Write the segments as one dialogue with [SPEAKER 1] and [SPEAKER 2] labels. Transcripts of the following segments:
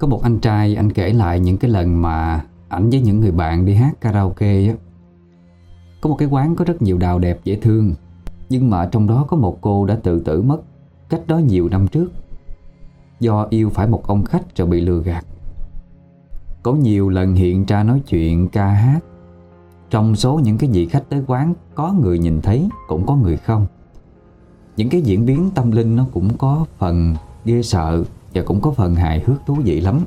[SPEAKER 1] Có một anh trai, anh kể lại những cái lần mà ảnh với những người bạn đi hát karaoke á. Có một cái quán có rất nhiều đào đẹp, dễ thương. Nhưng mà trong đó có một cô đã tự tử mất, Cách đó nhiều năm trước. Do yêu phải một ông khách rồi bị lừa gạt. Có nhiều lần hiện ra nói chuyện, ca hát. Trong số những cái vị khách tới quán, Có người nhìn thấy, cũng có người không. Những cái diễn biến tâm linh nó cũng có phần ghê sợ. Và cũng có phần hài hước thú vị lắm.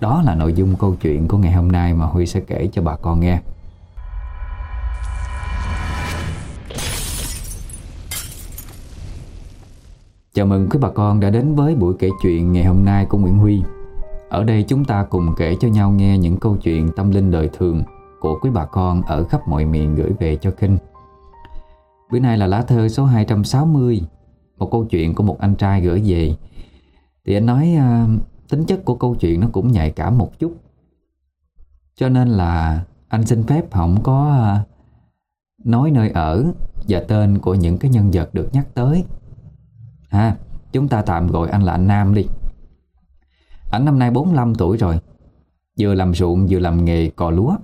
[SPEAKER 1] Đó là nội dung câu chuyện của ngày hôm nay mà Huy sẽ kể cho bà con nghe. Chào mừng quý bà con đã đến với buổi kể chuyện ngày hôm nay của Nguyễn Huy. Ở đây chúng ta cùng kể cho nhau nghe những câu chuyện tâm linh đời thường Của quý bà con ở khắp mọi miền gửi về cho Kinh. Bữa nay là lá thơ số 260 Một câu chuyện của một anh trai gửi về. Thì anh nói à, tính chất của câu chuyện nó cũng nhạy cảm một chút. Cho nên là anh xin phép không có à, nói nơi ở và tên của những cái nhân vật được nhắc tới. Ha, chúng ta tạm gọi anh là anh Nam đi. Anh năm nay 45 tuổi rồi. Vừa làm ruộng vừa làm nghề cò lúa.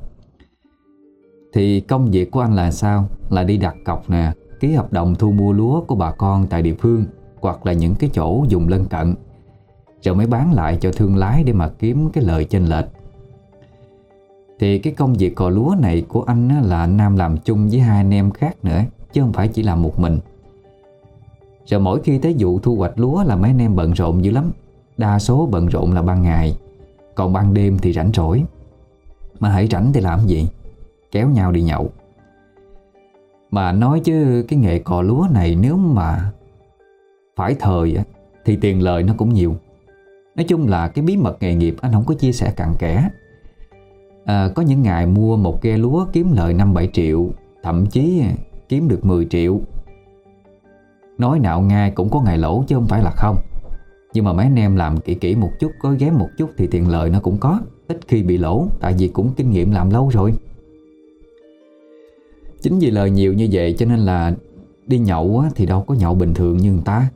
[SPEAKER 1] Thì công việc của anh là sao? Là đi đặt cọc nè Ký hợp đồng thu mua lúa của bà con tại địa phương Hoặc là những cái chỗ dùng lân cận. Rồi mới bán lại cho thương lái để mà kiếm cái lợi trên lệch. Thì cái công việc cò lúa này của anh là anh Nam làm chung với hai anh em khác nữa, Chứ không phải chỉ làm một mình. Rồi mỗi khi tới vụ thu hoạch lúa là mấy anh em bận rộn dữ lắm. Đa số bận rộn là ban ngày, Còn ban đêm thì rảnh rỗi. Mà hãy rảnh thì làm gì? Kéo nhau đi nhậu. Mà nói chứ cái nghề cò lúa này nếu mà phải thời thì tiền lời nó cũng nhiều. Nói chung là cái bí mật nghề nghiệp anh không có chia sẻ cặn kẽ. À, Có những ngày mua một ghe lúa kiếm lời 5-7 triệu Thậm chí kiếm được 10 triệu. Nói nạo ngay cũng có ngày lỗ chứ không phải là không. Nhưng mà mấy anh em làm kỹ kỹ một chút Có ghém một chút thì tiền lợi nó cũng có. Ít khi bị lỗ Tại vì cũng kinh nghiệm làm lâu rồi. Chính vì lời nhiều như vậy cho nên là Đi nhậu thì đâu có nhậu bình thường như người ta.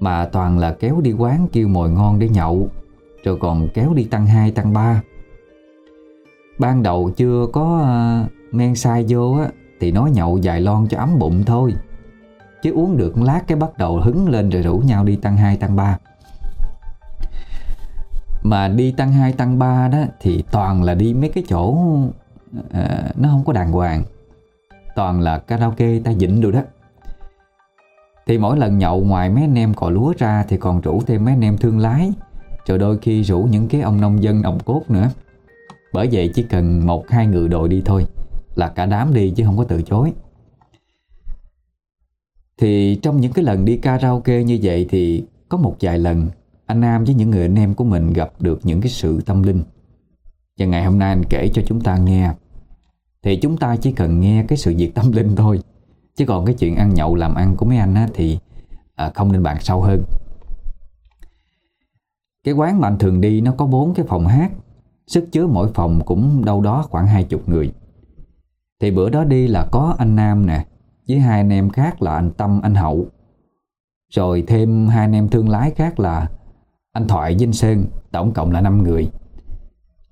[SPEAKER 1] Mà toàn là kéo đi quán kêu mồi ngon để nhậu Rồi còn kéo đi tăng 2 tăng 3 Ban đầu chưa có uh, men sai vô á Thì nói nhậu dài lon cho ấm bụng thôi. Chứ uống được lát cái bắt đầu hứng lên rồi rủ nhau đi tăng 2 tăng 3 Mà đi tăng 2 tăng 3 đó Thì toàn là đi mấy cái chỗ uh, Nó không có đàng hoàng. Toàn là karaoke ta dịnh rồi đó. Thì mỗi lần nhậu ngoài mấy anh em cò lúa ra Thì còn rủ thêm mấy anh em thương lái Rồi đôi khi rủ những cái ông nông dân ông cốt nữa Bởi vậy chỉ cần một, hai người đội đi thôi Là cả đám đi chứ không có từ chối thì trong những cái lần đi karaoke như vậy thì có một vài lần anh Nam với những người anh em của mình gặp được những cái sự tâm linh. Và ngày hôm nay anh kể cho chúng ta nghe thì chúng ta chỉ cần nghe cái sự việc tâm linh thôi. Chứ còn cái chuyện ăn nhậu làm ăn của mấy anh á, thì à, không nên bàn sâu hơn. Cái quán mà anh thường đi nó có bốn cái phòng hát Sức chứa mỗi phòng cũng đâu đó khoảng hai chục người Thì bữa đó đi là có anh Nam nè với hai anh em khác là anh Tâm, anh Hậu. Rồi thêm hai anh em thương lái khác là anh Thoại, Vinh Sơn, tổng cộng là 5 người.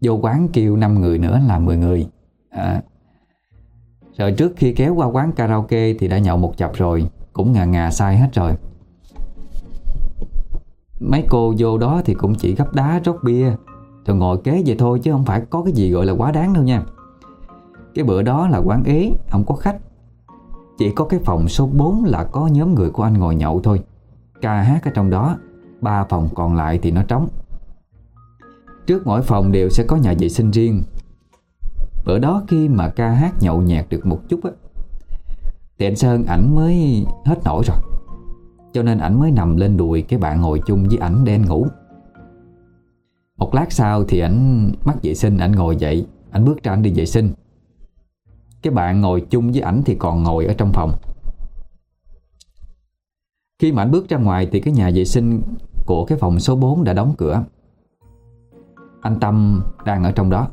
[SPEAKER 1] Vô quán kêu 5 người nữa là 10 người. À. Rồi trước khi kéo qua quán karaoke thì đã nhậu một chập rồi, cũng ngà ngà sai hết rồi. Mấy cô vô đó thì cũng chỉ gấp đá rót bia. Rồi ngồi kế vậy thôi chứ không phải có cái gì gọi là quá đáng đâu nha. Cái bữa đó là quán ế Không có khách. Chỉ có cái phòng số 4 là có nhóm người của anh ngồi nhậu thôi. Ca hát ở trong đó Ba phòng còn lại thì nó trống. Trước mỗi phòng đều sẽ có nhà vệ sinh riêng. Bữa đó khi mà ca hát nhậu nhạt được một chút á, Thì anh Sơn ảnh mới hết nổi rồi. Cho nên ảnh mới nằm lên đùi cái bạn ngồi chung với ảnh đen ngủ. Một lát sau thì ảnh mắc vệ sinh, ảnh ngồi dậy, Ảnh bước ra ảnh đi vệ sinh. Cái bạn ngồi chung với ảnh thì còn ngồi ở trong phòng. Khi mà ảnh bước ra ngoài thì cái nhà vệ sinh của cái phòng số 4 đã đóng cửa. Anh Tâm đang ở trong đó.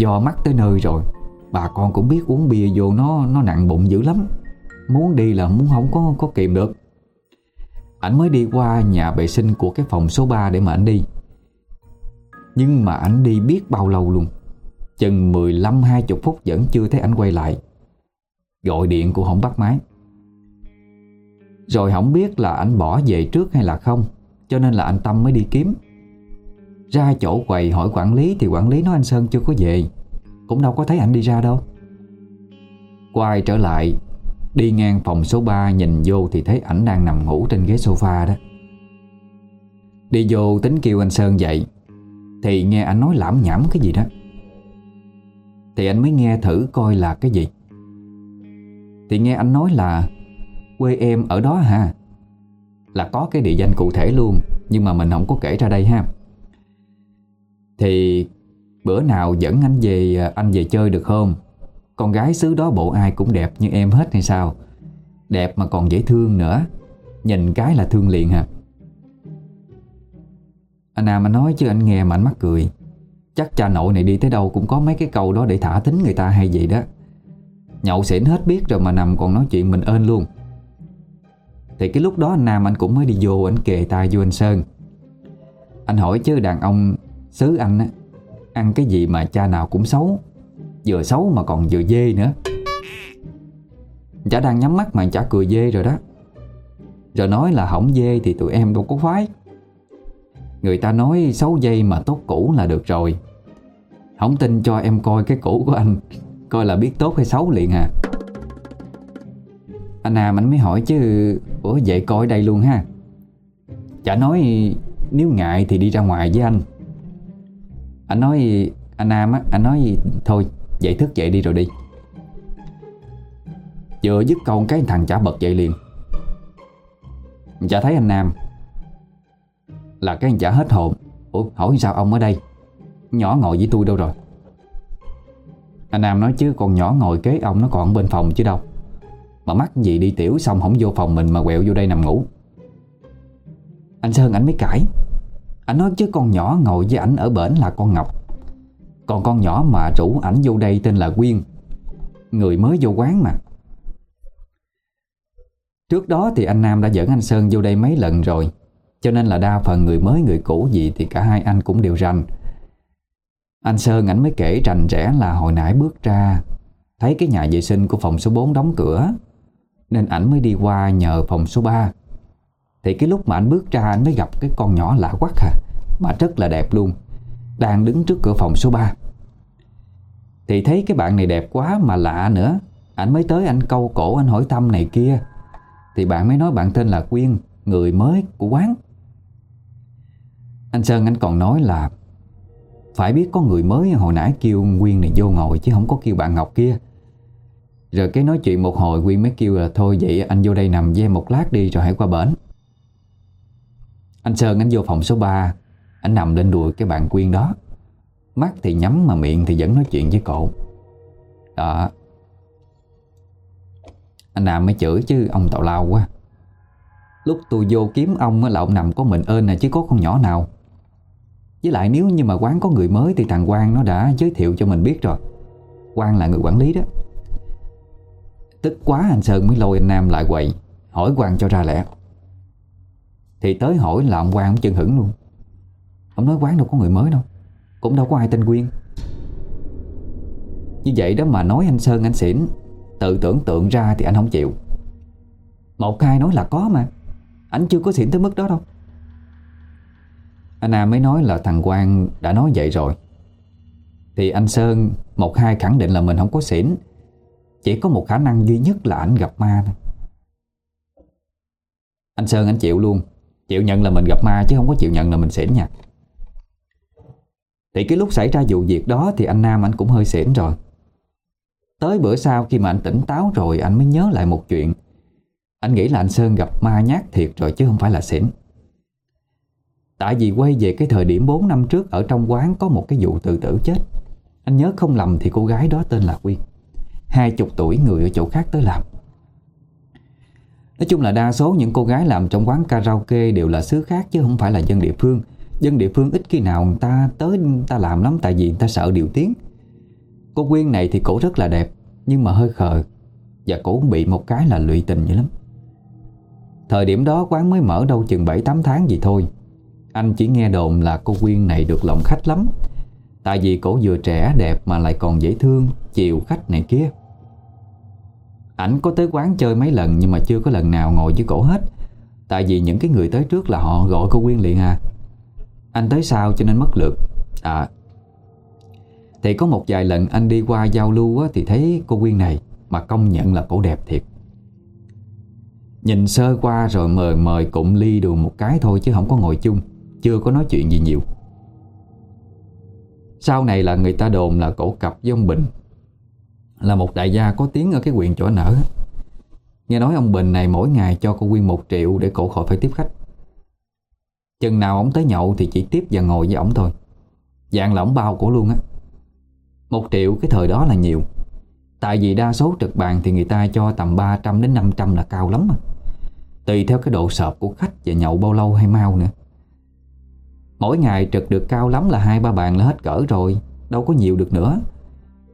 [SPEAKER 1] Do mắt tới nơi rồi. Bà con cũng biết uống bia vô nó nó nặng bụng dữ lắm. Muốn đi là muốn không có có kìm được. Ảnh mới đi qua nhà vệ sinh của cái phòng số 3 để mà ảnh đi. Nhưng mà ảnh đi biết bao lâu luôn. Chừng 15-20 phút vẫn chưa thấy ảnh quay lại. Gọi điện cũng không bắt máy. Rồi không biết là ảnh bỏ về trước hay là không, Cho nên là anh Tâm mới đi kiếm. Ra chỗ quầy hỏi quản lý Thì quản lý nói anh Sơn chưa có về. Cũng đâu có thấy ảnh đi ra đâu. Quay trở lại, Đi ngang phòng số 3 nhìn vô Thì thấy ảnh đang nằm ngủ trên ghế sofa đó. Đi vô tính kêu anh Sơn dậy, Thì nghe anh nói lãm nhảm cái gì đó. Thì anh mới nghe thử coi là cái gì. Thì nghe anh nói là Quê em ở đó ha Là có cái địa danh cụ thể luôn, Nhưng mà mình không có kể ra đây ha. Thì bữa nào dẫn anh về à, anh về chơi được không? Con gái xứ đó bộ ai cũng đẹp như em hết hay sao? Đẹp mà còn dễ thương nữa. Nhìn cái là thương liền hả? Anh Nam anh nói chứ anh nghe mà anh mắc cười. Chắc cha nội này đi tới đâu cũng có mấy cái câu đó để thả tính người ta hay gì đó. Nhậu xỉn hết biết rồi mà nằm còn nói chuyện mình ơn luôn. Thì cái lúc đó anh Nam anh cũng mới đi vô Anh kề tay vô anh Sơn. Anh hỏi chứ đàn ông xứ anh á, Ăn cái gì mà cha nào cũng xấu, Vừa xấu mà còn vừa dê nữa. Chả đang nhắm mắt mà chả cười dê rồi đó. Rồi nói là hỏng dê thì tụi em đâu có khoái. Người ta nói xấu dây mà tốt cũ là được rồi. Không tin cho em coi cái cũ của anh, Coi là biết tốt hay xấu liền à. Anh Nam anh mới hỏi chứ, Ủa, vậy coi đây luôn ha. Chả nói, nếu ngại thì đi ra ngoài với anh. Anh nói Anh Nam á, Anh nói thôi Dậy thức dậy đi rồi đi. Vừa dứt câu cái thằng chả bật dậy liền. Chả thấy anh Nam. Là cái anh chả hết hồn. Ủa, hỏi sao ông ở đây? Nhỏ ngồi với tôi đâu rồi? Anh Nam nói chứ, con nhỏ ngồi kế ông nó còn bên phòng chứ đâu. Mà mắc gì đi tiểu, xong không vô phòng mình mà quẹo vô đây nằm ngủ. Anh Sơn, anh mới cãi. Anh nói chứ con nhỏ ngồi với ảnh ở bển là con Ngọc. Còn con nhỏ mà rủ ảnh vô đây tên là Quyên. Người mới vô quán mà. Trước đó thì anh Nam đã dẫn anh Sơn vô đây mấy lần rồi. Cho nên là đa phần người mới, người cũ gì Thì cả hai anh cũng đều rành. Anh Sơn ảnh mới kể rành rẽ là hồi nãy bước ra, Thấy cái nhà vệ sinh của phòng số 4 đóng cửa, Nên ảnh mới đi qua nhờ phòng số 3 thì cái lúc mà anh bước ra, anh mới gặp cái con nhỏ lạ quắc à Mà rất là đẹp luôn. Đang đứng trước cửa phòng số 3 thì thấy cái bạn này đẹp quá mà lạ nữa. Anh mới tới anh câu cổ, anh hỏi thăm này kia. Thì bạn mới nói bạn tên là Quyên, Người mới của quán. Anh Sơn, anh còn nói là Phải biết có người mới, hồi nãy kêu Quyên này vô ngồi Chứ không có kêu bạn Ngọc kia. Rồi cái nói chuyện một hồi, Quyên mới kêu là Thôi vậy anh vô đây nằm với một lát đi Rồi hãy qua bển. Anh Sơn anh vô phòng số 3 Anh nằm lên đùi cái bạn Quyên đó. Mắt thì nhắm mà miệng thì vẫn nói chuyện với cậu. Đó. Anh Nam mới chửi chứ ông tào lao quá. Lúc tôi vô kiếm ông là ông nằm có mình ơn nè, chứ có con nhỏ nào. Với lại nếu như mà quán có người mới Thì thằng Quang nó đã giới thiệu cho mình biết rồi. Quang là người quản lý đó. Tức quá anh Sơn mới lôi anh Nam lại quậy Hỏi Quang cho ra lẽ. Thì tới hỏi là ông Quang ông chân hững luôn. Ông nói quán đâu có người mới đâu, cũng đâu có ai tên Quyên. Như vậy đó mà nói anh Sơn, anh xỉn, Tự tưởng tượng ra thì anh không chịu. Một hai nói là có mà, Anh chưa có xỉn tới mức đó đâu. Anh Nam mới nói là thằng Quang đã nói vậy rồi. Thì anh Sơn, Một hai khẳng định là mình không có xỉn, Chỉ có một khả năng duy nhất là anh gặp ma thôi. Anh Sơn, anh chịu luôn. Chịu nhận là mình gặp ma chứ không có chịu nhận là mình xỉn nha. Thì cái lúc xảy ra vụ việc đó Thì anh Nam anh cũng hơi xỉn rồi. Tới bữa sau khi mà anh tỉnh táo rồi, Anh mới nhớ lại một chuyện. Anh nghĩ là anh Sơn gặp ma nhát thiệt rồi Chứ không phải là xỉn. Tại vì quay về cái thời điểm 4 năm trước Ở trong quán có một cái vụ tự tử chết. Anh nhớ không lầm thì cô gái đó tên là Quyên. Hai chục tuổi người ở chỗ khác tới làm. Nói chung là đa số những cô gái làm trong quán karaoke đều là xứ khác chứ không phải là dân địa phương. Dân địa phương ít khi nào người ta tới người ta làm lắm Tại vì người ta sợ điều tiếng. Cô Quyên này thì cổ rất là đẹp, Nhưng mà hơi khờ Và cổ cũng bị một cái là lụy tình vậy lắm. Thời điểm đó quán mới mở đâu chừng 7-8 tháng gì thôi. Anh chỉ nghe đồn là cô Quyên này được lòng khách lắm. Tại vì cổ vừa trẻ đẹp mà lại còn dễ thương, Chiều khách này kia. Ảnh có tới quán chơi mấy lần Nhưng mà chưa có lần nào ngồi với cổ hết. Tại vì những cái người tới trước là họ gọi cô Quyên liền à. Anh tới sau cho nên mất lượt. À. Thì có một vài lần anh đi qua giao lưu á, Thì thấy cô Quyên này Mà công nhận là cổ đẹp thiệt. Nhìn sơ qua rồi mời mời cụm ly đùa một cái thôi Chứ không có ngồi chung Chưa có nói chuyện gì nhiều. Sau này là người ta đồn là cổ cặp với ông Bình. Là một đại gia có tiếng ở cái huyện chỗ nở Nghe nói ông Bình này mỗi ngày cho cô Quyên một triệu Để cổ khỏi phải tiếp khách Chừng nào ông tới nhậu thì chỉ tiếp và ngồi với ổng thôi Dạng là ổng bao cổ luôn á Một triệu cái thời đó là nhiều Tại vì đa số trực bàn thì người ta cho tầm 300 đến 500 là cao lắm mà. Tùy theo cái độ sợp của khách và nhậu bao lâu hay mau nữa. Mỗi ngày trực được cao lắm là hai ba bàn là hết cỡ rồi, đâu có nhiều được nữa.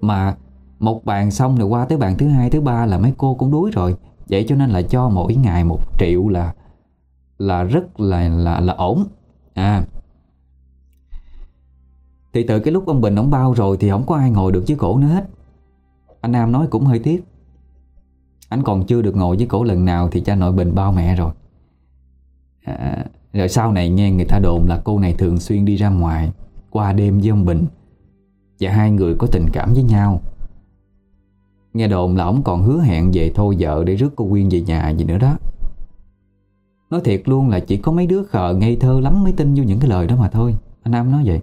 [SPEAKER 1] Mà một bàn xong rồi qua tới bàn thứ hai, thứ ba là mấy cô cũng đuối rồi. Vậy cho nên là cho mỗi ngày một triệu là là rất là là là ổn. À. Thì từ cái lúc ông Bình ông bao rồi thì không có ai ngồi được với cổ nữa hết. Anh Nam nói cũng hơi tiếc Anh còn chưa được ngồi với cổ lần nào Thì cha nội bình bao mẹ rồi à, Rồi sau này nghe người ta đồn là cô này thường xuyên đi ra ngoài Qua đêm với ông Bình Và hai người có tình cảm với nhau Nghe đồn là ông còn hứa hẹn về thôi vợ Để rước cô Quyên về nhà gì nữa đó. Nói thiệt luôn là chỉ có mấy đứa khờ ngây thơ lắm Mới tin vô những cái lời đó mà thôi. Anh Nam nói vậy.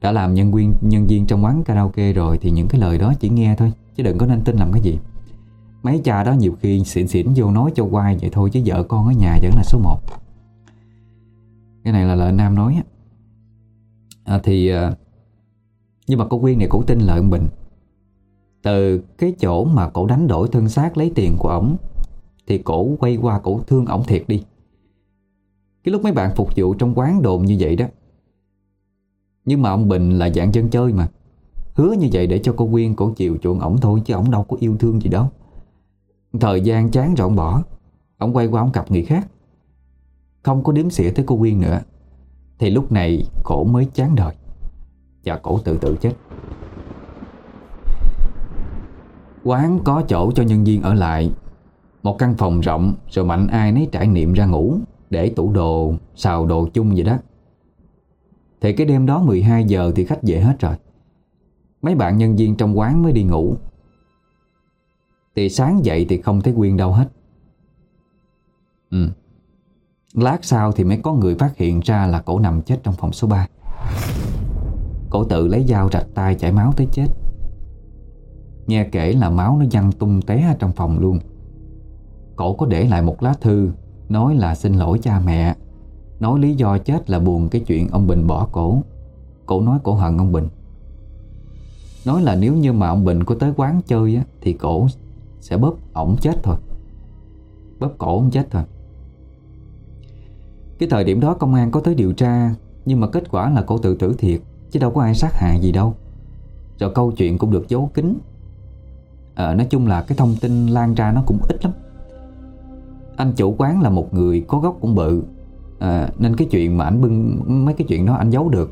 [SPEAKER 1] Đã làm nhân viên nhân viên trong quán karaoke rồi Thì những cái lời đó chỉ nghe thôi Chứ đừng có nên tin làm cái gì. Mấy cha đó nhiều khi xỉn xỉn vô nói cho quay vậy thôi Chứ vợ con ở nhà vẫn là số 1 Cái này là lời Nam nói à, Thì à, Nhưng mà cô Quyên này cũng tin lời ông Bình. Từ cái chỗ mà cổ đánh đổi thân xác lấy tiền của ổng, Thì cổ quay qua cổ thương ổng thiệt đi. Cái lúc mấy bạn phục vụ trong quán đồn như vậy đó. Nhưng mà ông Bình là dạng dân chơi mà. Hứa như vậy để cho cô Quyên cổ chiều chuộng ổng thôi, Chứ ổng đâu có yêu thương gì đâu. Thời gian chán rồi bỏ, Ổng quay qua ổng cặp người khác. Không có đếm xỉa tới cô Quyên nữa. Thì lúc này cổ mới chán đời. Và cổ tự tự chết. Quán có chỗ cho nhân viên ở lại. Một căn phòng rộng Rồi mạnh ai nấy trải niệm ra ngủ Để tủ đồ, xào đồ chung vậy đó. Thì cái đêm đó 12 giờ thì khách về hết rồi. Mấy bạn nhân viên trong quán mới đi ngủ. Thì sáng dậy thì không thấy Quyên đâu hết. Ừ. Lát sau thì mới có người phát hiện ra là cổ nằm chết trong phòng số 3 Cổ tự lấy dao rạch tay chảy máu tới chết. Nghe kể là máu nó văng tung té trong phòng luôn. Cổ có để lại một lá thư Nói là xin lỗi cha mẹ. Nói lý do chết là buồn cái chuyện ông Bình bỏ cổ. Cổ nói cổ hận ông Bình. Nói là nếu như mà ông Bình có tới quán chơi á, Thì cổ sẽ bóp ổng chết thôi. Bóp cổ ông chết thôi. Cái thời điểm đó công an có tới điều tra Nhưng mà kết quả là cổ tự tử thiệt Chứ đâu có ai sát hại gì đâu. Rồi câu chuyện cũng được giấu kín à, Nói chung là cái thông tin lan ra nó cũng ít lắm. Anh chủ quán là một người có gốc cũng bự. À, Nên cái chuyện mà anh bưng mấy cái chuyện đó anh giấu được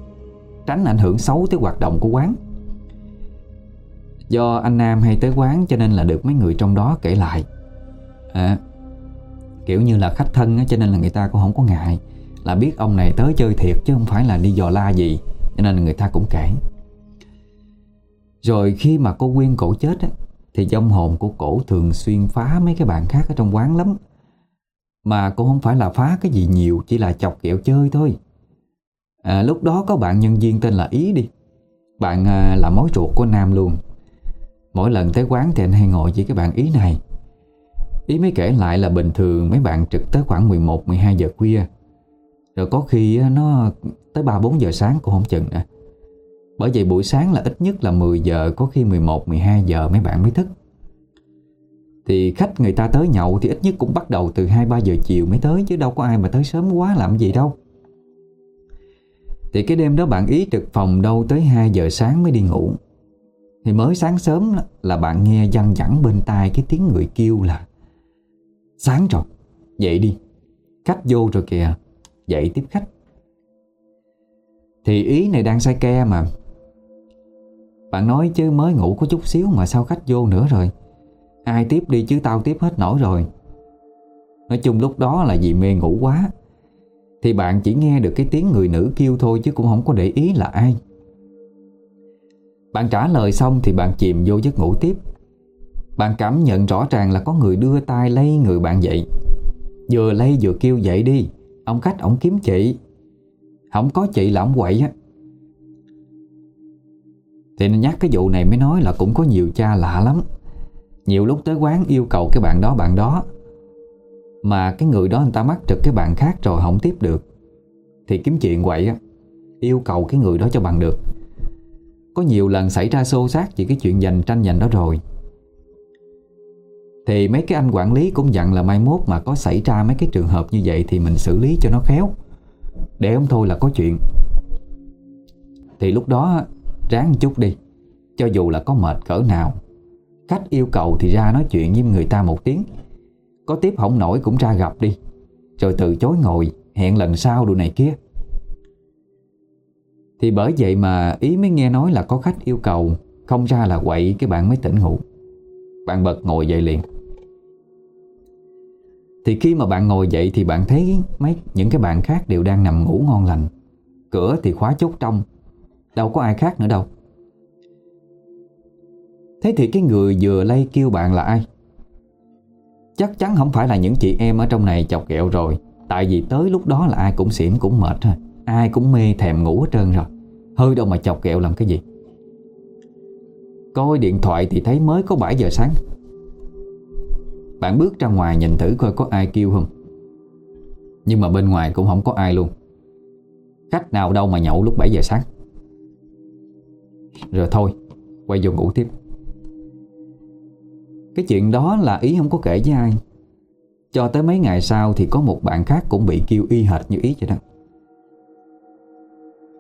[SPEAKER 1] Tránh ảnh hưởng xấu tới hoạt động của quán. Do anh Nam hay tới quán cho nên là được mấy người trong đó kể lại. À, Kiểu như là khách thân á, cho nên là người ta cũng không có ngại. Là biết ông này tới chơi thiệt chứ không phải là đi dò la gì Cho nên là người ta cũng kể. Rồi khi mà cô Quyên cổ chết á, thì dông hồn của cổ thường xuyên phá mấy cái bạn khác ở trong quán lắm. Mà cũng không phải là phá cái gì nhiều Chỉ là chọc kẹo chơi thôi. À, Lúc đó có bạn nhân viên tên là Ý đi. Bạn à, là mối ruột của Nam luôn. Mỗi lần tới quán thì anh hay ngồi với cái bạn Ý này. Ý mới kể lại là bình thường mấy bạn trực tới khoảng 11-12 giờ khuya. Rồi có khi nó tới 3-4 giờ sáng cũng không chừng nữa bởi vậy buổi sáng là ít nhất là 10 giờ Có khi 11-12 giờ mấy bạn mới thức. Thì khách người ta tới nhậu thì ít nhất cũng bắt đầu từ 2-3 giờ chiều mới tới Chứ đâu có ai mà tới sớm quá làm gì đâu. Thì cái đêm đó bạn ý trực phòng đâu tới 2 giờ sáng mới đi ngủ. Thì mới sáng sớm là bạn nghe văng vẳng bên tai cái tiếng người kêu là Sáng rồi, Dậy đi. Khách vô rồi kìa Dậy tiếp khách. Thì ý này đang sai ke mà. Bạn nói chứ mới ngủ có chút xíu Mà sao khách vô nữa rồi. Ai tiếp đi chứ tao tiếp hết nổi rồi. Nói chung lúc đó là vì mê ngủ quá. Thì bạn chỉ nghe được cái tiếng người nữ kêu thôi Chứ cũng không có để ý là ai. Bạn trả lời xong thì bạn chìm vô giấc ngủ tiếp. Bạn cảm nhận rõ ràng là có người đưa tay lấy người bạn dậy. Vừa lay vừa kêu dậy đi. Ông khách ổng kiếm chị. Không có chị là ổng quậy á. Thì nên nhắc cái vụ này mới nói là cũng có nhiều cha lạ lắm. Nhiều lúc tới quán yêu cầu cái bạn đó bạn đó. Mà cái người đó người ta mắc trực cái bạn khác rồi không tiếp được. Thì kiếm chuyện quậy á, Yêu cầu cái người đó cho bằng được. Có nhiều lần xảy ra xô xát Vì cái chuyện giành tranh giành đó rồi. Thì mấy cái anh quản lý cũng dặn là mai mốt mà có xảy ra mấy cái trường hợp như vậy Thì mình xử lý cho nó khéo. Để không thôi là có chuyện. Thì lúc đó ráng chút đi, Cho dù là có mệt cỡ nào. Khách yêu cầu thì ra nói chuyện với người ta một tiếng. Có tiếp không nổi cũng ra gặp đi. Rồi từ chối ngồi, Hẹn lần sau đồ này kia. Thì bởi vậy mà ý mới nghe nói là có khách yêu cầu, Không ra là quậy cái bạn mới tỉnh ngủ. Bạn bật ngồi dậy liền. Thì khi mà bạn ngồi dậy thì bạn thấy mấy những cái bạn khác đều đang nằm ngủ ngon lành. Cửa thì khóa chốt trong Đâu có ai khác nữa đâu. Thế thì cái người vừa lay kêu bạn là ai? Chắc chắn không phải là những chị em ở trong này chọc kẹo rồi. Tại vì tới lúc đó là ai cũng xỉn cũng mệt rồi. Ai cũng mê thèm ngủ hết trơn rồi. Hơi đâu mà chọc kẹo làm cái gì? Coi điện thoại thì thấy mới có 7 giờ sáng. Bạn bước ra ngoài nhìn thử coi có ai kêu không. Nhưng mà bên ngoài cũng không có ai luôn. Khách nào đâu mà nhậu lúc 7 giờ sáng. Rồi thôi, Quay vô ngủ tiếp. Cái chuyện đó là ý không có kể với ai. Cho tới mấy ngày sau Thì có một bạn khác cũng bị kêu y hệt như ý vậy đó.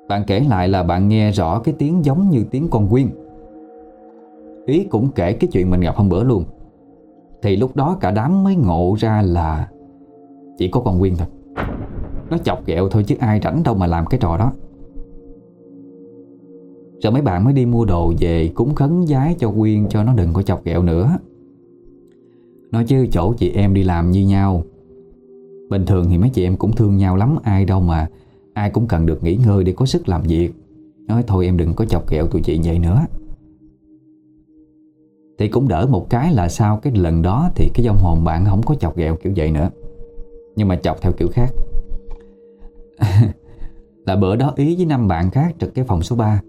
[SPEAKER 1] Bạn kể lại là bạn nghe rõ cái tiếng giống như tiếng con quyên. Ý cũng kể cái chuyện mình gặp hôm bữa luôn. Thì lúc đó cả đám mới ngộ ra là Chỉ có con Quyên thôi. Nó chọc ghẹo thôi chứ ai rảnh đâu mà làm cái trò đó. Rồi mấy bạn mới đi mua đồ về Cúng khấn giái cho Quyên cho nó đừng có chọc ghẹo nữa. Nói chứ chỗ chị em đi làm như nhau. Bình thường thì mấy chị em cũng thương nhau lắm, Ai đâu mà Ai cũng cần được nghỉ ngơi để có sức làm việc. Nói thôi em đừng có chọc ghẹo tụi chị vậy nữa. Thì cũng đỡ một cái là sau cái lần đó Thì cái dòng hồn bạn không có chọc ghẹo kiểu vậy nữa. Nhưng mà chọc theo kiểu khác. Là bữa đó ý với năm bạn khác trực cái phòng số 3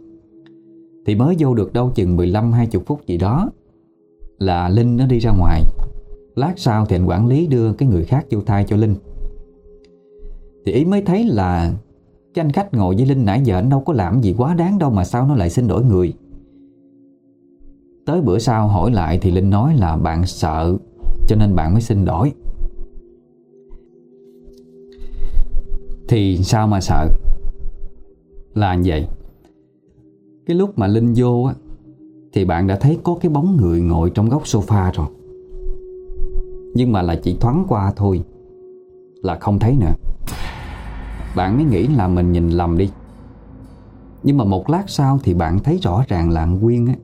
[SPEAKER 1] thì mới vô được đâu chừng 15-20 phút gì đó, Là Linh nó đi ra ngoài. Lát sau thì anh quản lý đưa cái người khác vô thai cho Linh. Thì ý mới thấy là Cái anh khách ngồi với Linh nãy giờ anh đâu có làm gì quá đáng đâu Mà sao nó lại xin đổi người. Tới bữa sau hỏi lại thì Linh nói là bạn sợ, Cho nên bạn mới xin đổi. Thì sao mà sợ? Là như vậy. Cái lúc mà Linh vô á, Thì bạn đã thấy có cái bóng người ngồi trong góc sofa rồi. Nhưng mà là chỉ thoáng qua thôi, Là không thấy nữa. Bạn mới nghĩ là mình nhìn lầm đi. Nhưng mà một lát sau thì bạn thấy rõ ràng là Nguyên á,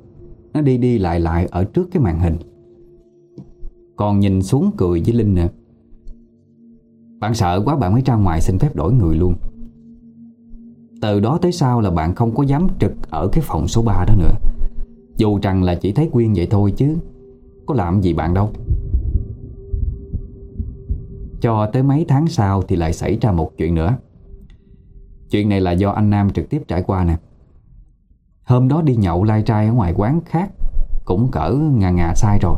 [SPEAKER 1] nó đi đi lại lại ở trước cái màn hình. Còn nhìn xuống cười với Linh nữa. Bạn sợ quá, bạn mới ra ngoài xin phép đổi người luôn. Từ đó tới sau là bạn không có dám trực ở cái phòng số 3 đó nữa. Dù rằng là chỉ thấy Quyên vậy thôi chứ, Có làm gì bạn đâu. Cho tới mấy tháng sau thì lại xảy ra một chuyện nữa. Chuyện này là do anh Nam trực tiếp trải qua nè. Hôm đó đi nhậu lai trai ở ngoài quán khác, Cũng cỡ ngà ngà sai rồi.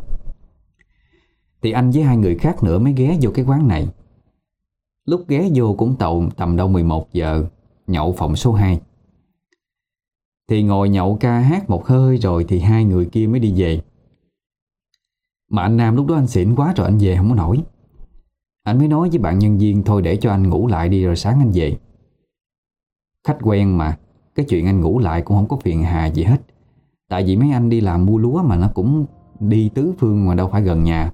[SPEAKER 1] Thì anh với hai người khác nữa mới ghé vô cái quán này. Lúc ghé vô cũng tàu tầm đâu 11 giờ Nhậu phòng số 2 Thì ngồi nhậu ca hát một hơi rồi Thì hai người kia mới đi về. Mà anh Nam lúc đó anh xỉn quá rồi anh về không có nổi. Anh mới nói với bạn nhân viên, Thôi để cho anh ngủ lại đi rồi sáng anh về. Khách quen mà, cái chuyện anh ngủ lại cũng không có phiền hà gì hết. Tại vì mấy anh đi làm mua lúa mà nó cũng đi tứ phương mà đâu phải gần nhà.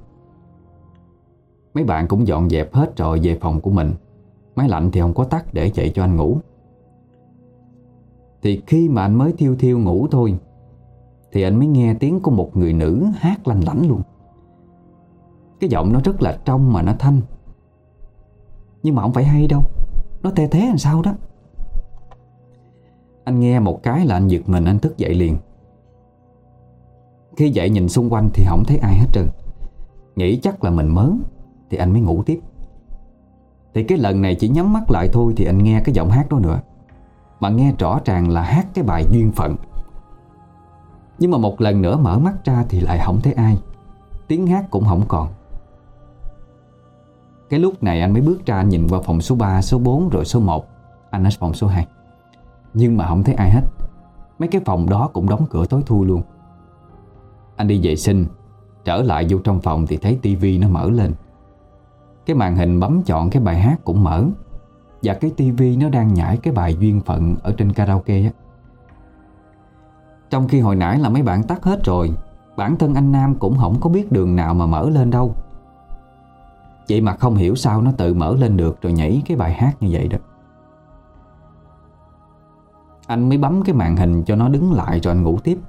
[SPEAKER 1] Mấy bạn cũng dọn dẹp hết rồi về phòng của mình. Máy lạnh thì không có tắt để chạy cho anh ngủ. Thì khi mà anh mới thiêu thiêu ngủ thôi, Thì anh mới nghe tiếng của một người nữ hát lanh lảnh luôn. Cái giọng nó rất là trong mà nó thanh. Nhưng mà không phải hay đâu, Nó te thế làm sao đó. Anh nghe một cái là anh giật mình, anh thức dậy liền. Khi dậy nhìn xung quanh thì không thấy ai hết trơn. Nghĩ chắc là mình mớn, Thì anh mới ngủ tiếp. Thì cái lần này chỉ nhắm mắt lại thôi Thì anh nghe cái giọng hát đó nữa. Mà nghe rõ ràng là hát cái bài duyên phận. Nhưng mà một lần nữa mở mắt ra Thì lại không thấy ai. Tiếng hát cũng không còn. Cái lúc này anh mới bước ra Nhìn qua phòng số 3, số 4 rồi số 1 Anh ở phòng số 2 Nhưng mà không thấy ai hết. Mấy cái phòng đó cũng đóng cửa tối thui luôn. Anh đi vệ sinh. Trở lại vô trong phòng thì thấy tivi nó mở lên. Cái màn hình bấm chọn cái bài hát cũng mở. Và cái tivi nó đang nhảy cái bài duyên phận Ở trên karaoke á. Trong khi hồi nãy là mấy bạn tắt hết rồi, Bản thân anh Nam cũng không có biết đường nào mà mở lên đâu. Vậy mà không hiểu sao nó tự mở lên được Rồi nhảy cái bài hát như vậy đó. Anh mới bấm cái màn hình cho nó đứng lại rồi anh ngủ tiếp.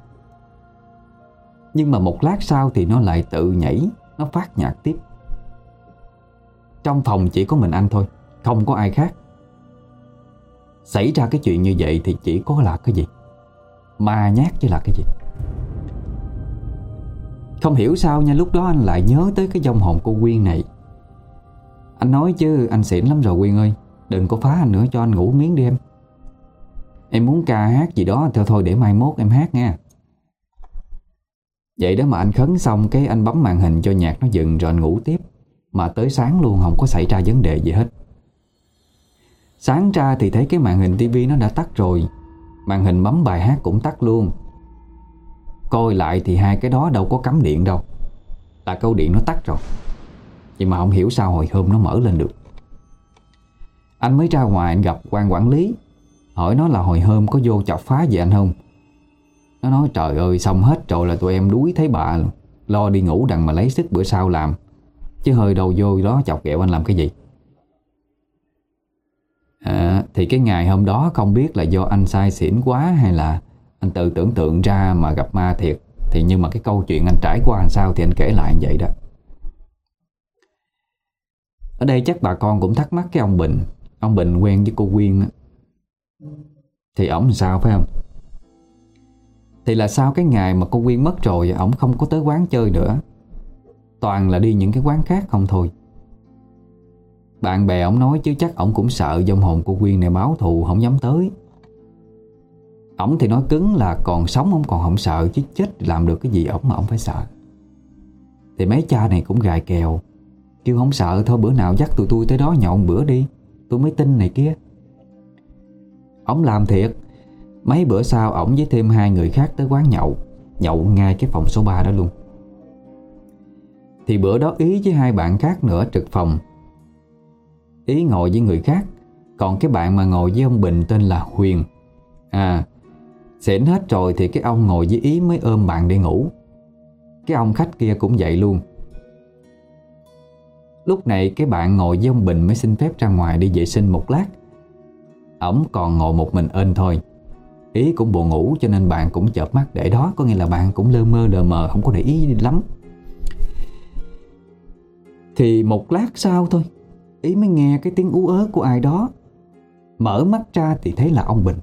[SPEAKER 1] Nhưng mà một lát sau thì nó lại tự nhảy, Nó phát nhạc tiếp. Trong phòng chỉ có mình anh thôi. Không có ai khác. Xảy ra cái chuyện như vậy thì chỉ có là cái gì? Ma nhát chứ là cái gì? Không hiểu sao nha, Lúc đó anh lại nhớ tới cái dòng hồn cô Quyên này. Anh nói chứ, anh xỉn lắm rồi Quyên ơi. Đừng có phá anh nữa, cho anh ngủ miếng đi em. Em muốn ca hát gì đó, Thôi thôi, để mai mốt em hát nha. Vậy đó mà anh khấn xong cái anh bấm màn hình cho nhạc nó dừng rồi anh ngủ tiếp. Mà tới sáng luôn, không có xảy ra vấn đề gì hết. Sáng ra thì thấy cái màn hình tivi nó đã tắt rồi. Màn hình bấm bài hát cũng tắt luôn. Coi lại thì hai cái đó đâu có cắm điện đâu. Là câu điện nó tắt rồi. Vậy mà không hiểu sao hồi hôm nó mở lên được. Anh mới ra ngoài anh gặp quan quản lý. Hỏi nó là hồi hôm có vô chọc phá gì anh không? Nó nói, trời ơi, xong hết rồi là tụi em đuối thấy bà Lo đi ngủ đằng mà lấy sức bữa sau làm. Chứ hơi đầu vô đó chọc kẹo anh làm cái gì? À, Thì cái ngày hôm đó không biết là do anh sai xỉn quá Hay là anh tự tưởng tượng ra mà gặp ma thiệt. Thì nhưng mà cái câu chuyện anh trải qua làm sao Thì anh kể lại như vậy đó. Ở đây chắc bà con cũng thắc mắc cái ông Bình. Ông Bình quen với cô Quyên Thì ổng sao phải không? Thì là sau cái ngày mà cô Quyên mất rồi Ổng không có tới quán chơi nữa. Toàn là đi những cái quán khác không thôi. Bạn bè ổng nói chứ chắc ổng cũng sợ dòng hồn của Quyên này báo thù không dám tới. Ổng thì nói cứng là còn sống ổng còn không sợ Chứ chết làm được cái gì ổng mà ổng phải sợ. Thì mấy cha này cũng gài kèo, Kêu không sợ thôi, bữa nào dắt tụi tôi tới đó nhậu bữa đi, Tôi mới tin này kia. Ổng làm thiệt, Mấy bữa sau ổng với thêm hai người khác tới quán nhậu Nhậu ngay cái phòng số 3 đó luôn. Thì bữa đó Ý với hai bạn khác nữa trực phòng Ý ngồi với người khác. Còn cái bạn mà ngồi với ông Bình tên là Huyền. À Xỉn hết rồi thì cái ông ngồi với Ý mới ôm bạn đi ngủ. Cái ông khách kia cũng vậy luôn. Lúc này cái bạn ngồi với ông Bình mới xin phép ra ngoài đi vệ sinh một lát. Ổng còn ngồi một mình ên thôi. Ý cũng buồn ngủ cho nên bạn cũng chợp mắt để đó. Có nghĩa là bạn cũng lơ mơ, lờ mờ, Không có để ý lắm. Thì một lát sau thôi Ý mới nghe cái tiếng ú ớ của ai đó. Mở mắt ra thì thấy là ông Bình.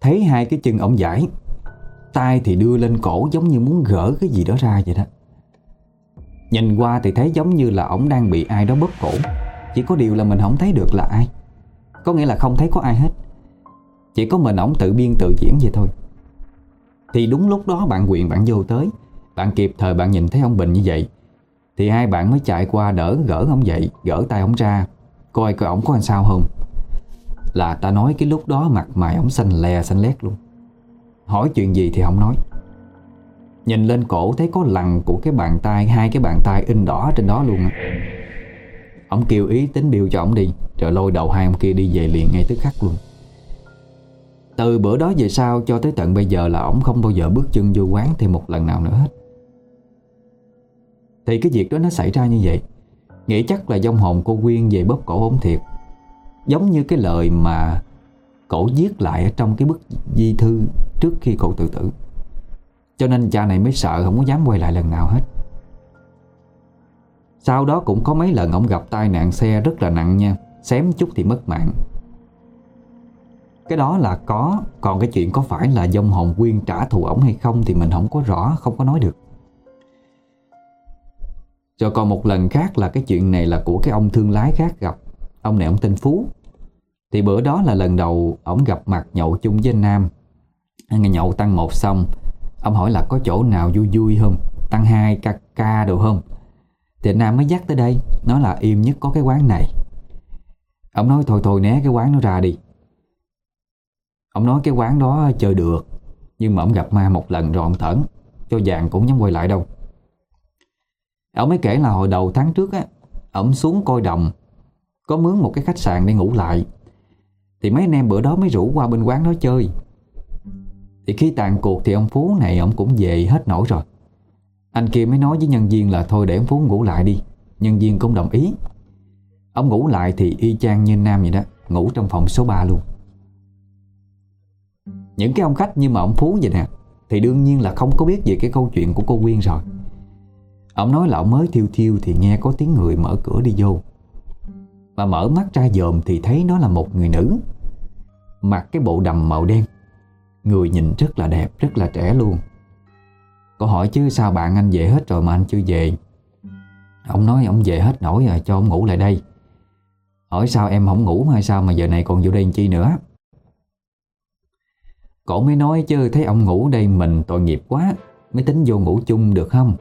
[SPEAKER 1] Thấy hai cái chân ông giải, tay thì đưa lên cổ giống như muốn gỡ cái gì đó ra vậy đó. Nhìn qua thì thấy giống như là ông đang bị ai đó bóp cổ. Chỉ có điều là mình không thấy được là ai. Có nghĩa là không thấy có ai hết. Chỉ có mình ổng tự biên tự diễn vậy thôi. Thì đúng lúc đó bạn quyền bạn vô tới, Bạn kịp thời bạn nhìn thấy ông Bình như vậy thì hai bạn mới chạy qua đỡ gỡ ông dậy, Gỡ tay ông ra. Coi coi ổng có làm sao không? Là ta nói cái lúc đó mặt mày ổng xanh lè xanh lét luôn. Hỏi chuyện gì thì không nói. Nhìn lên cổ thấy có lằn của cái bàn tay, Hai cái bàn tay in đỏ trên đó luôn Ông kêu ý tính biểu cho ông đi, Rồi lôi đầu hai ông kia đi về liền ngay tức khắc luôn. Từ bữa đó về sau cho tới tận bây giờ là ổng không bao giờ bước chân vô quán thêm một lần nào nữa hết. Thì cái việc đó nó xảy ra như vậy, Nghĩ chắc là dông hồn cô Quyên về bóp cổ ông thiệt. Giống như cái lời mà cổ viết lại ở trong cái bức di thư trước khi cậu tự tử. Cho nên cha này mới sợ, không có dám quay lại lần nào hết. Sau đó cũng có mấy lần ông gặp tai nạn xe rất là nặng nha, Xém chút thì mất mạng. Cái đó là có, Còn cái chuyện có phải là dông hồn quyên trả thù ổng hay không Thì mình không có rõ, Không có nói được. Rồi còn một lần khác là cái chuyện này là của cái ông thương lái khác gặp. Ông này ông tên Phú. Thì bữa đó là lần đầu Ông gặp mặt nhậu chung với anh Nam. Ngày nhậu tăng một xong Ông hỏi là có chỗ nào vui vui không? Tăng hai ca ca được không? Thì anh Nam mới dắt tới đây, Nói là im nhất có cái quán này. Ông nói thôi thôi né cái quán nó ra đi. Ông nói cái quán đó chơi được, Nhưng mà ông gặp ma một lần rồi ông thẫn, Cho vàng cũng nhắm quay lại đâu. Ông mới kể là hồi đầu tháng trước á Ông xuống coi đồng, Có mướn một cái khách sạn để ngủ lại. Thì mấy anh em bữa đó mới rủ qua bên quán đó chơi. Thì khi tàn cuộc thì ông Phú này Ông cũng về hết nổi rồi. Anh kia mới nói với nhân viên là Thôi để ông Phú ngủ lại đi. Nhân viên cũng đồng ý. Ông ngủ lại thì y chang như Nam vậy đó, Ngủ trong phòng số 3 luôn. Những cái ông khách như mà ông Phú vậy nè, Thì đương nhiên là không có biết về cái câu chuyện của cô Quyên rồi. Ông nói là ông mới thiêu thiêu Thì nghe có tiếng người mở cửa đi vô. Và mở mắt ra dòm Thì thấy nó là một người nữ, Mặc cái bộ đầm màu đen. Người nhìn rất là đẹp, Rất là trẻ luôn. Cô hỏi, chứ sao bạn anh về hết rồi mà anh chưa về? Ông nói, ông về hết nổi rồi, cho ông ngủ lại đây. Hỏi, sao em không ngủ hay sao mà giờ này còn vô đây chi nữa? Cổ mới nói, chứ thấy ông ngủ đây mình tội nghiệp quá, Mới tính vô ngủ chung được không?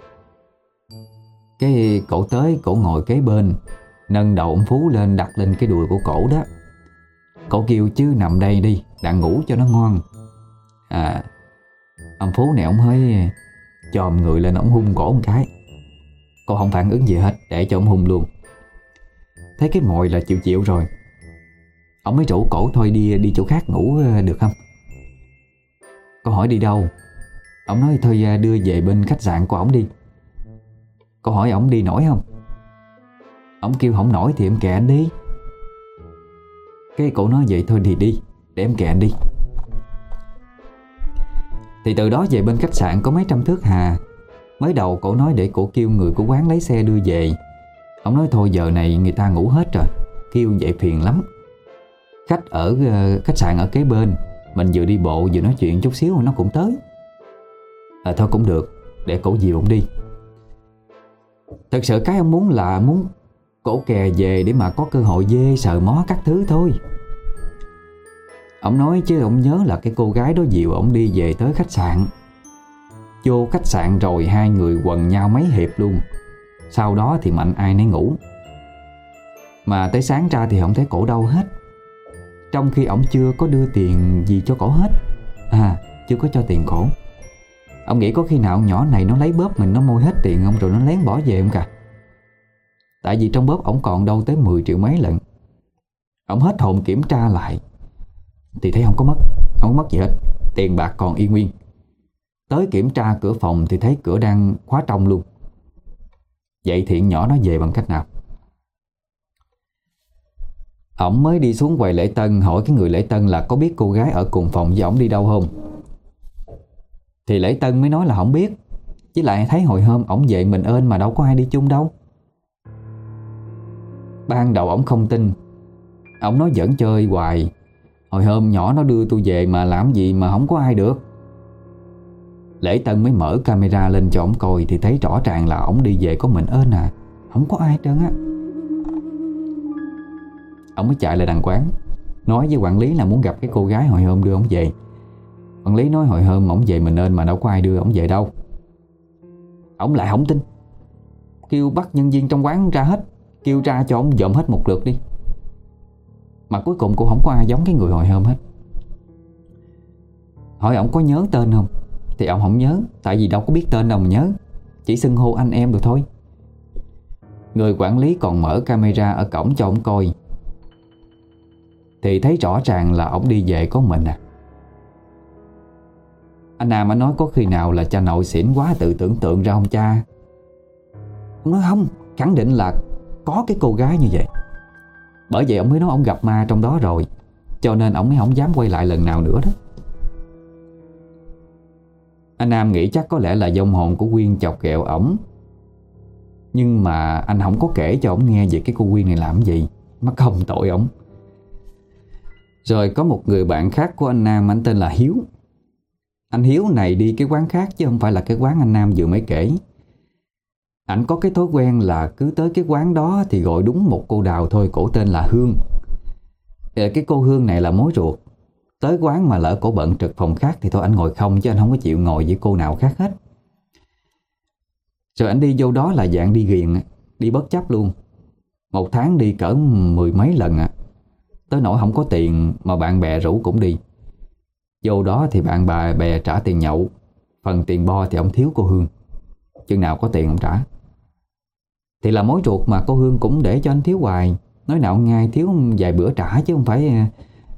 [SPEAKER 1] Cái cổ tới, cổ ngồi kế bên, Nâng đầu ông Phú lên đặt lên cái đùi của cổ đó. Cổ kêu, chứ nằm đây đi đang ngủ cho nó ngon À Ông Phú này ông hơi Chòm người lên, ông hung cổ một cái. Cô không phản ứng gì hết, Để cho ông hung luôn. Thấy cái mồi là chịu chịu rồi. Ông mới rủ cổ thôi, đi đi chỗ khác ngủ ờ, được không? Cô hỏi đi đâu? Ông nói thôi ờ, đưa về bên khách sạn của ông đi. Cô hỏi ổng đi nổi không? Ổng kêu không nổi thì em kệ anh đi. Cái cổ nói vậy thôi thì đi Để em kệ anh đi. Thì từ đó về bên khách sạn có mấy trăm thước hà. Mới đầu cổ nói để cổ kêu người của quán lấy xe đưa về. Ông nói thôi giờ này người ta ngủ hết rồi Kêu vậy phiền lắm. Khách ở uh, khách sạn ở kế bên Mình vừa đi bộ vừa nói chuyện chút xíu Nó cũng tới. À, Thôi cũng được Để cổ dìu ông đi. Thật sự cái ông muốn là muốn Cổ kè về để mà có cơ hội dê, sờ mó các thứ thôi. Ông nói chứ ông nhớ là cái cô gái đó dìu ông đi về tới khách sạn. Vô khách sạn rồi hai người quần nhau mấy hiệp luôn. Sau đó thì mạnh ai nấy ngủ. Mà tới sáng ra thì không thấy cổ đâu hết. Trong khi ổng chưa có đưa tiền gì cho cổ hết. À chưa có cho tiền cổ. Ông nghĩ có khi nào nhỏ này nó lấy bóp mình, nó môi hết tiền ông Rồi nó lén bỏ về không cả? Tại vì trong bóp ổng còn đâu tới 10 triệu mấy lần Ông hết hồn kiểm tra lại. Thì thấy không có mất, Không có mất gì hết. Tiền bạc còn y nguyên. Tới kiểm tra cửa phòng thì thấy cửa đang khóa trong luôn. Vậy thiện nhỏ nó về bằng cách nào? Ông mới đi xuống quầy lễ tân hỏi cái người lễ tân là có biết cô gái ở cùng phòng với ổng đi đâu không? Thì lễ tân mới nói là không biết. Chứ lại thấy hồi hôm ổng về mình ơn mà đâu có ai đi chung đâu. Ban đầu ổng không tin. Ổng nói giỡn chơi hoài. Hồi hôm nhỏ nó đưa tôi về mà làm gì mà không có ai được. Lễ Tân mới mở camera lên cho ổng coi Thì thấy rõ ràng là ổng đi về có mình ơn à. Không có ai trơn á. Ổng mới chạy lại đằng quán. Nói với quản lý là muốn gặp cái cô gái hồi hôm đưa ổng về. Quản lý nói, hồi hôm ổng về mình nên mà đâu có ai đưa ổng về đâu. Ổng lại không tin. Kêu bắt nhân viên trong quán ra hết, Kêu ra cho ổng dọn hết một lượt đi. Mà cuối cùng cũng không có ai giống cái người hồi hôm hết. Hỏi ổng có nhớ tên không? Thì ổng không nhớ, Tại vì đâu có biết tên đâu mà nhớ. Chỉ xưng hô anh em được thôi. Người quản lý còn mở camera ở cổng cho ổng coi. Thì thấy rõ ràng là ổng đi về có mình à. Anh Nam mới nói có khi nào là cha nội xỉn quá tự tưởng tượng ra không cha? Ông nói không, Khẳng định là có cái cô gái như vậy. Bởi vậy ông mới nói ông gặp ma trong đó rồi, Cho nên ông mới không dám quay lại lần nào nữa đó. Anh Nam nghĩ chắc có lẽ là dông hồn của Quyên chọc kẹo ổng. Nhưng mà anh không có kể cho ổng nghe về cái cô Quyên này làm gì, Mắc không tội ổng. Rồi có một người bạn khác của anh Nam, Anh tên là Hiếu. Anh Hiếu này đi cái quán khác Chứ không phải là cái quán anh Nam vừa mới kể. Ảnh có cái thói quen là cứ tới cái quán đó Thì gọi đúng một cô đào thôi, Cổ tên là Hương. Cái cô Hương này là mối ruột. Tới quán mà lỡ cổ bận trực phòng khác Thì thôi, anh ngồi không chứ anh không có chịu ngồi với cô nào khác hết. Rồi anh đi vô đó là dạng đi ghiền, Đi bất chấp luôn. Một tháng đi cỡ mười mấy lần à. Tới nỗi không có tiền Mà bạn bè rủ cũng đi. Vô đó thì bạn bè bè trả tiền nhậu Phần tiền bo thì ông thiếu cô Hương. Chừng nào có tiền ông trả. Thì là mối ruột mà cô Hương cũng để cho anh thiếu hoài. Nói nào ngay thiếu vài bữa trả chứ không phải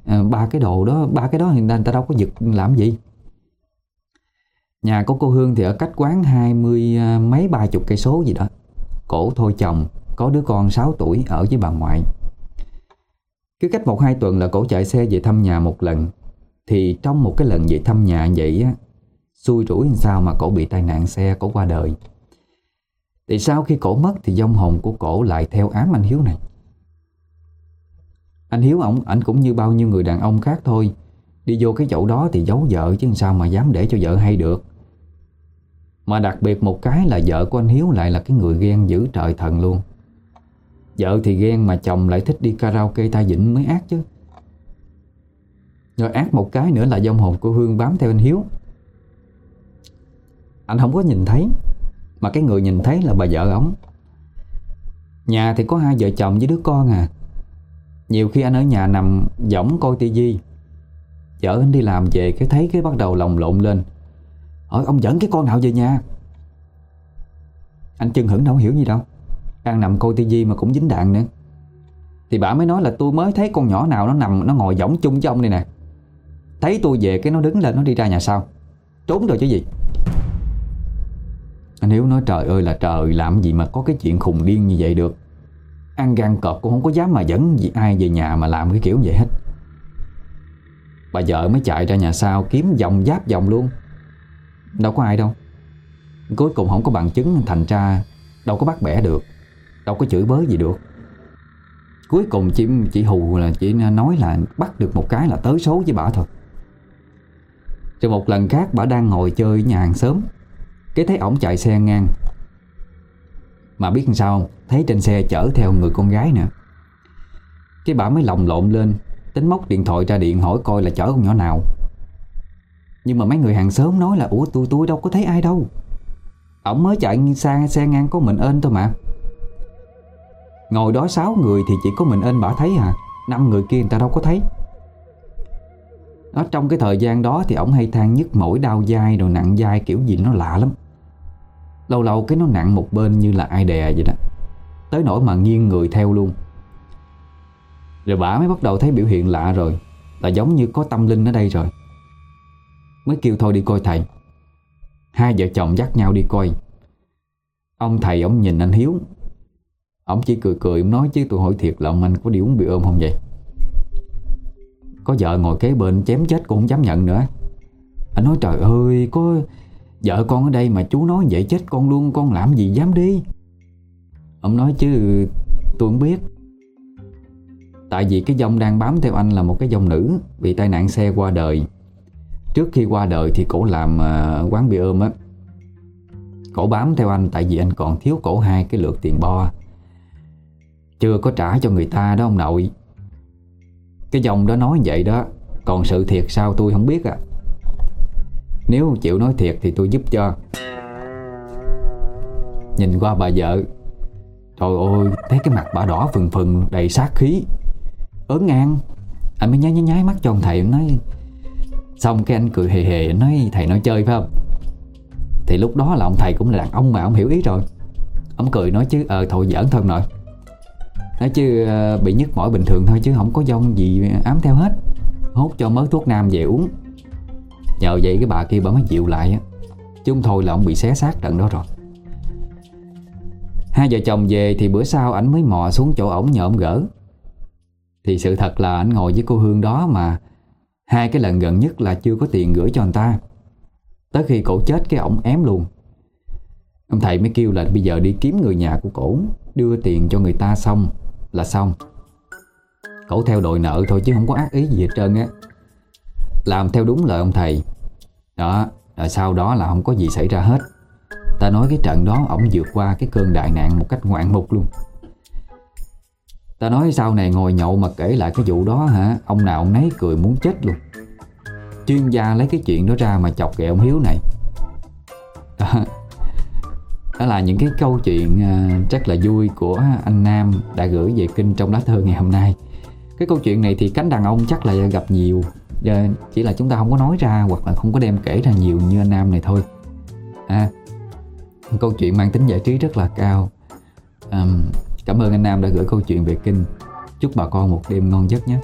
[SPEAKER 1] à, ba cái đồ đó ba cái đó thì người ta đâu có giật làm gì. Nhà của cô Hương thì ở cách quán hai mươi ờ, mấy ba chục cây số gì đó. Cổ thôi chồng Có đứa con 6 tuổi ở với bà ngoại. Cứ cách một hai tuần là cổ chạy xe về thăm nhà một lần. Thì trong một cái lần về thăm nhà vậy á, Xui rủi làm sao mà cổ bị tai nạn xe Cổ qua đời. Thì sau khi cổ mất thì dông hồn của cổ lại theo ám anh Hiếu này. Anh Hiếu ổng, ảnh cũng như bao nhiêu người đàn ông khác thôi. Đi vô cái chỗ đó thì giấu vợ chứ sao mà dám để cho vợ hay được. Mà đặc biệt một cái là vợ của anh Hiếu lại là cái người ghen dữ trời thần luôn. Vợ thì ghen mà chồng lại thích đi karaoke tai dĩnh mới ác chứ. Rồi ác một cái nữa là dòng hồn của Hương bám theo anh Hiếu. Anh không có nhìn thấy, Mà cái người nhìn thấy là bà vợ ổng. Nhà thì có hai vợ chồng với đứa con à. Nhiều khi anh ở nhà nằm võng coi tivi Vợ anh đi làm về cái thấy cái bắt đầu lòng lộn lên. Hỏi, ông dẫn cái con nào về nhà? Anh chân hững đâu hiểu gì đâu. Đang nằm coi tivi mà cũng dính đạn nữa. Thì bà mới nói là tôi mới thấy con nhỏ nào nó nằm, Nó ngồi võng chung với ông đây nè. Thấy tôi về cái nó đứng lên nó đi ra nhà sau. Trốn rồi chứ gì? Anh Hiếu nói trời ơi là trời Làm gì mà có cái chuyện khùng điên như vậy được? Ăn gan cọp cũng không có dám mà dẫn gì ai về nhà mà làm cái kiểu vậy hết. Bà vợ mới chạy ra nhà sau Kiếm vòng giáp vòng luôn. Đâu có ai đâu. Cuối cùng không có bằng chứng thành ra Đâu có bắt bẻ được. Đâu có chửi bới gì được. Cuối cùng chỉ, chỉ hù là chỉ nói là Bắt được một cái là tới số với bà thôi. Rồi một lần khác bà đang ngồi chơi nhà hàng sớm Cái thấy ổng chạy xe ngang. Mà biết làm sao không? Thấy trên xe chở theo người con gái nữa Cái bà mới lồng lộn lên, Tính móc điện thoại ra điện hỏi coi là chở con nhỏ nào. Nhưng mà mấy người hàng xóm nói là, Ủa tôi tôi đâu có thấy ai đâu. Ổng mới chạy xa xe ngang có mình ên thôi mà. Ngồi đó 6 người thì chỉ có mình ên bà thấy à. Năm người kia người ta đâu có thấy. Nó trong cái thời gian đó thì ổng hay than nhức mỗi đau dai rồi nặng dai kiểu gì nó lạ lắm. Lâu lâu cái nó nặng một bên như là ai đè vậy đó. Tới nỗi mà nghiêng người theo luôn. Rồi bà mới bắt đầu thấy biểu hiện lạ rồi, Là giống như có tâm linh ở đây rồi. Mới kêu thôi đi coi thầy. Hai vợ chồng dắt nhau đi coi. Ông thầy ông nhìn anh Hiếu. Ông chỉ cười cười ông nói chứ tôi hỏi thiệt là ông anh có đi uống bị ôm không vậy? Có vợ ngồi kế bên chém chết cũng không dám nhận nữa. Anh nói trời ơi có vợ con ở đây mà chú nói vậy chết con luôn con làm gì dám đi? Ông nói chứ tôi không biết. Tại vì cái dông đang bám theo anh là một cái dông nữ Bị tai nạn xe qua đời. Trước khi qua đời thì cổ làm uh, quán bia ôm á. Cổ bám theo anh tại vì anh còn thiếu cổ hai cái lượt tiền bo. Chưa có trả cho người ta đó ông nội. Cái dòng đó nói vậy đó, Còn sự thiệt sao tôi không biết à. Nếu chịu nói thiệt thì tôi giúp cho. Nhìn qua bà vợ, Trời ơi, Thấy cái mặt bà đỏ phừng phừng, đầy sát khí. Ớn ngang, Anh mới nháy nháy nháy mắt cho ông thầy nói, Xong cái anh cười hề hề nói, thầy nói chơi phải không? Thì lúc đó là ông thầy cũng là đàn ông mà, ông hiểu ý rồi. Ông cười nói chứ ờ thôi giỡn thôi nội Nói chứ ờ, bị nhức mỏi bình thường thôi chứ không có dông gì ám theo hết. Hốt cho mớ thuốc nam về uống. Nhờ vậy cái bà kia bà mới chịu lại á. Chứ không thôi là ông bị xé xác trận đó rồi. Hai vợ chồng về thì bữa sau ảnh mới mò xuống chỗ ổng nhờ ổng gỡ. Thì sự thật là ảnh ngồi với cô Hương đó mà Hai cái lần gần nhất là chưa có tiền gửi cho anh ta. Tới khi cổ chết cái ổng ém luôn. Ông thầy mới kêu là bây giờ đi kiếm người nhà của cổ, Đưa tiền cho người ta xong là xong. Cổ theo đội nợ thôi chứ không có ác ý gì hết trơn á. Làm theo đúng lời ông thầy. Đó rồi sau đó là không có gì xảy ra hết. Ta nói cái trận đó ổng vượt qua cái cơn đại nạn một cách ngoạn mục luôn. Ta nói sau này ngồi nhậu mà kể lại cái vụ đó hả? Ông nào ông nấy cười muốn chết luôn. Chuyên gia lấy cái chuyện đó ra mà chọc ghẹo ông Hiếu này. đó, đó là những cái câu chuyện chắc rất là vui của anh Nam đã gửi về kinh trong lá thơ ngày hôm nay. Cái câu chuyện này thì cánh đàn ông chắc là gặp nhiều à, Chỉ là chúng ta không có nói ra hoặc là không có đem kể ra nhiều như anh Nam này thôi. À, Câu chuyện mang tính giải trí rất là cao. Um, Cảm ơn anh Nam đã gửi câu chuyện về kinh Chúc bà con một đêm ngon giấc nhé.